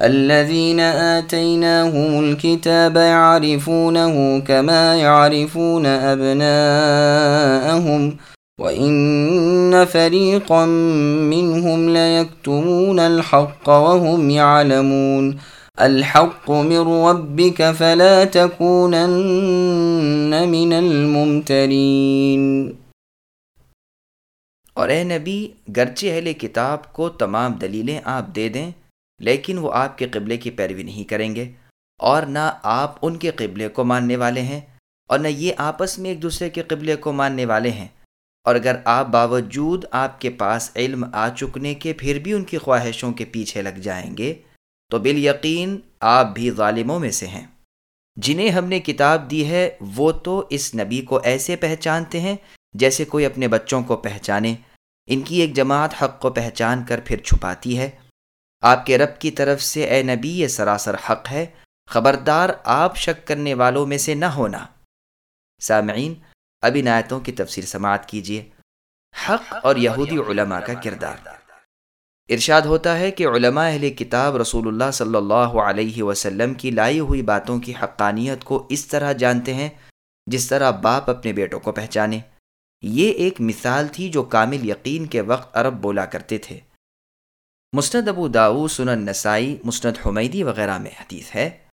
الذين آتيناهم الكتاب يعرفونه كما يعرفون أبناءهم وإن فريقا منهم ليكتمون الحق وهم يعلمون. الحق من ربك فلا تكونن من الممترين. اور اے نبی گرچہ اہل کتاب کو تمام دلیلیں آپ دے دیں لیکن وہ آپ کے قبلے کی پیروی نہیں کریں گے اور نہ آپ ان کے قبلے کو ماننے والے ہیں اور نہ یہ آپس میں ایک دوسرے کے قبلے کو ماننے والے ہیں۔ اور اگر آپ باوجود آپ کے پاس علم آ چکنے کے پھر بھی ان کی خواہشوں کے پیچھے لگ جائیں گے، تو بال یقین آپ بھی ظالموں میں سے ہیں۔ جنہیں ہم نے کتاب دی ہے، وہ تو اس نبی کو ایسے پہچانتے ہیں جیسے کوئی اپنے بچوں کو پہچانے۔ ان کی ایک جماعت حق کو پہچان کر پھر چھپاتی ہے۔ آپ کے رب کی طرف سے اے نبی، یہ سراسر حق ہے، خبردار آپ شک کرنے والوں میں سے نہ ہونا۔ سامعین ابھی نایتوں کی تفسیر سماعت کیجیے۔ حق اور یہودی علماء کا کردار۔ ارشاد ہوتا ہے کہ علماء اہل کتاب رسول اللہ صلی اللہ علیہ وسلم کی لائی ہوئی باتوں کی حقانیت کو اس طرح جانتے ہیں جس طرح باپ اپنے بیٹوں کو پہچانے۔ یہ ایک مثال تھی جو کامل یقین کے وقت عرب بولا کرتے تھے۔ مسند ابو داؤ سنن نسائی، مسند حمیدی وغیرہ میں حدیث ہے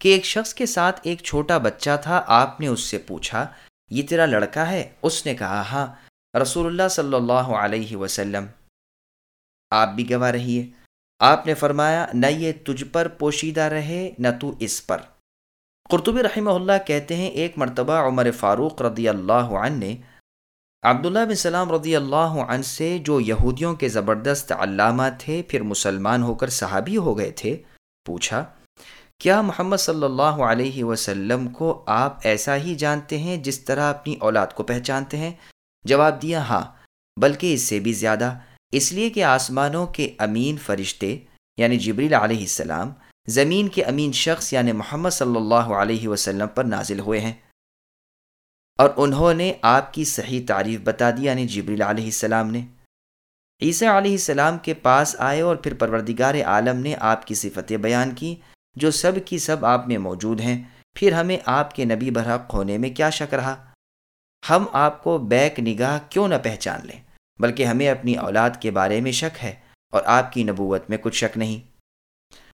کہ ایک شخص کے ساتھ ایک چھوٹا بچہ تھا، آپ نے اس سے پوچھا، یہ تیرا لڑکا ہے؟ اس نے کہا ہاں رسول اللہ صلی اللہ علیہ وسلم۔ آپ بھی گواہ رہیے۔ آپ نے فرمایا، نہ یہ تجھ پر پوشیدہ رہے، نہ تو اس پر۔ قرطبی رحمہ اللہ کہتے ہیں، ایک مرتبہ عمر فاروق رضی اللہ عنہ نے عبداللہ بن سلام رضی اللہ عنہ سے جو یہودیوں کے زبردست علامہ تھے، پھر مسلمان ہو کر صحابی ہو گئے تھے، پوچھا، کیا محمد صلی اللہ علیہ وسلم کو آپ ایسا ہی جانتے ہیں جس طرح اپنی اولاد کو پہچانتے ہیں؟ جواب دیا ہاں بلکہ اس سے بھی زیادہ، اس لیے کہ آسمانوں کے امین فرشتے یعنی جبریل علیہ السلام، زمین کے امین شخص یعنی محمد صلی اللہ علیہ وسلم پر نازل ہوئے ہیں۔ اور انہوں نے آپ کی صحیح تعریف بتا دی یعنی جبریل علیہ السلام نے۔ عیسیٰ علیہ السلام کے پاس آئے اور پھر پروردگار عالم نے آپ کی صفتیں بیان کی، جو سب کی سب آپ میں موجود ہیں۔ پھر ہمیں آپ کے نبی برحق ہونے میں کیا شک رہا؟ ہم آپ کو بیک نگاہ کیوں نہ پہچان لیں؟ بلکہ ہمیں اپنی اولاد کے بارے میں شک ہے اور آپ کی نبوت میں کچھ شک نہیں۔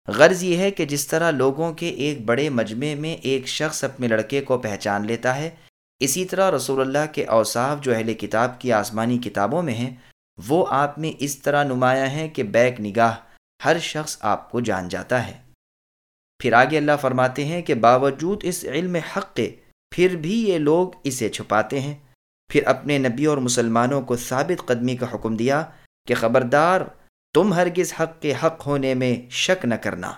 غرض یہ ہے کہ جس طرح لوگوں کے ایک بڑے مجمع میں ایک شخص اپنے لڑکے کو پہچان لیتا ہے اسی طرح رسول اللہ کے اوصاف جو اہل کتاب کی آسمانی کتابوں میں ہیں، وہ آپ میں اس طرح نمایاں ہیں کہ بیک نگاہ ہر شخص آپ کو جان جاتا ہے۔ پھر آگے اللہ فرماتے ہیں کہ باوجود اس علم حق کے، پھر بھی یہ لوگ اسے چھپاتے ہیں۔ پھر اپنے نبی اور مسلمانوں کو ثابت قدمی کا حکم دیا کہ خبردار، تم ہرگز حق کے حق ہونے میں شک نہ کرنا۔